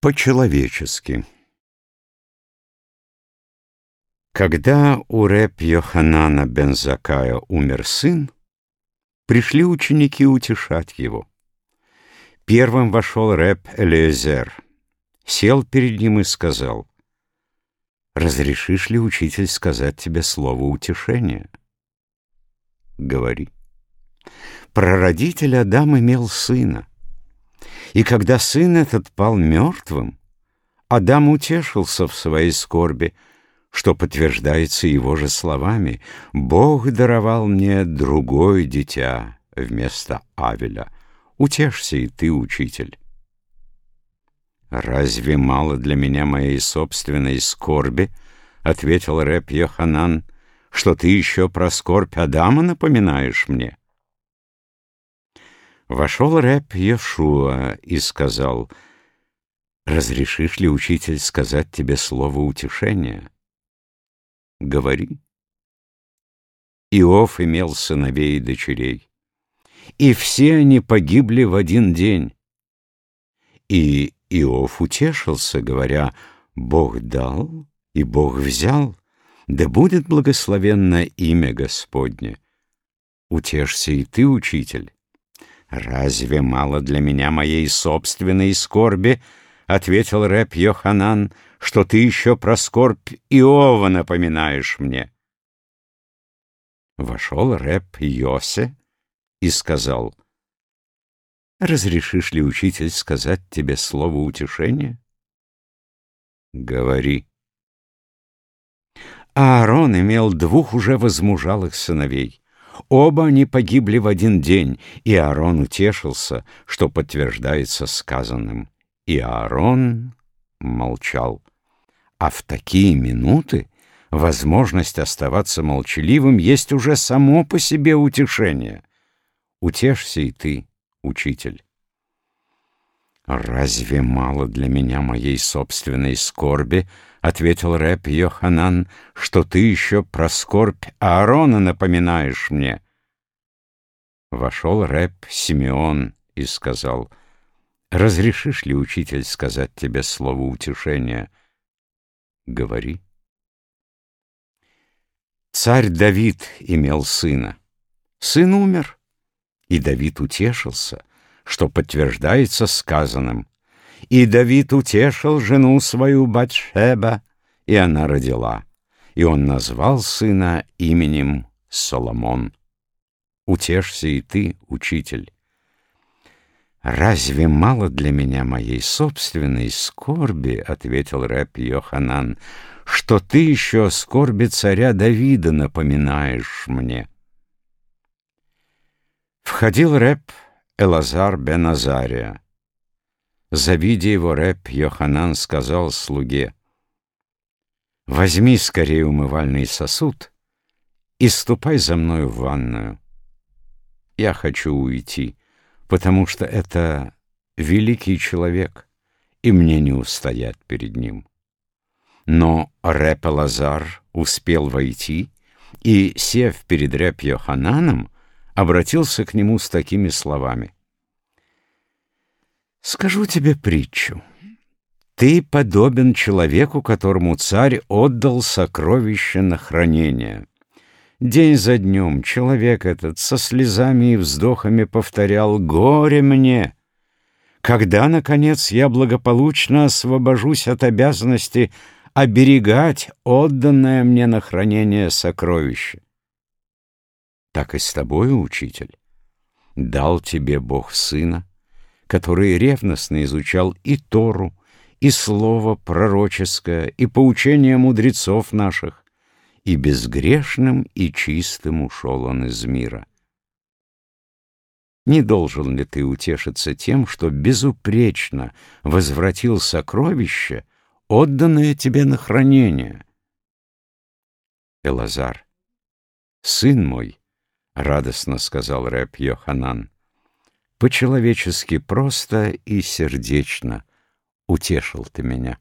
По-человечески. Когда у рэп Йоханана бен Закая умер сын, пришли ученики утешать его. Первым вошел рэп Элиезер, сел перед ним и сказал, «Разрешишь ли, учитель, сказать тебе слово утешения?» «Говори». Прародитель Адам имел сына. И когда сын этот пал мертвым, Адам утешился в своей скорби, что подтверждается его же словами. «Бог даровал мне другое дитя вместо Авеля. Утешься и ты, учитель». «Разве мало для меня моей собственной скорби?» — ответил рэп Йоханан, — «что ты еще про скорбь Адама напоминаешь мне?» Вошел рэп Ешуа и сказал, «Разрешишь ли, учитель, сказать тебе слово утешения?» «Говори». Иов имел сыновей и дочерей, и все они погибли в один день. И Иов утешился, говоря, «Бог дал, и Бог взял, да будет благословенно имя Господне». Утешься и ты, учитель. «Разве мало для меня моей собственной скорби?» — ответил рэп Йоханан, — «что ты еще про скорбь Иова напоминаешь мне». Вошел рэп Йосе и сказал, «Разрешишь ли, учитель, сказать тебе слово утешения?» «Говори». Аарон имел двух уже возмужалых сыновей. Оба они погибли в один день, и Аарон утешился, что подтверждается сказанным. И Аарон молчал. А в такие минуты возможность оставаться молчаливым есть уже само по себе утешение. Утешься и ты, учитель. «Разве мало для меня моей собственной скорби?» — ответил рэп Йоханан, — «что ты еще про скорбь Аарона напоминаешь мне». Вошел рэп Симеон и сказал, «Разрешишь ли, учитель, сказать тебе слово утешения?» «Говори». Царь Давид имел сына. Сын умер, и Давид утешился что подтверждается сказанным. И Давид утешил жену свою Батшеба, и она родила. И он назвал сына именем Соломон. Утешься и ты, учитель. «Разве мало для меня моей собственной скорби, — ответил рэп Йоханан, — что ты еще скорби царя Давида напоминаешь мне?» Входил рэп Элазар бен Азария. Завидя его рэп, Йоханан сказал слуге, «Возьми скорее умывальный сосуд и ступай за мною в ванную. Я хочу уйти, потому что это великий человек, и мне не устоять перед ним». Но рэп Элазар успел войти, и, сев перед рэп Йохананом, обратился к нему с такими словами. «Скажу тебе притчу. Ты подобен человеку, которому царь отдал сокровище на хранение. День за днем человек этот со слезами и вздохами повторял «Горе мне!» Когда, наконец, я благополучно освобожусь от обязанности оберегать отданное мне на хранение сокровище? Так и с тобой, учитель. Дал тебе Бог сына, который ревностно изучал и Тору, и слово пророческое, и поучение мудрецов наших, и безгрешным и чистым ушел он из мира. Не должен ли ты утешиться тем, что безупречно возвратил сокровище, отданное тебе на хранение? Элазар, сын мой, — радостно сказал рэп Йоханан. «По-человечески просто и сердечно утешил ты меня».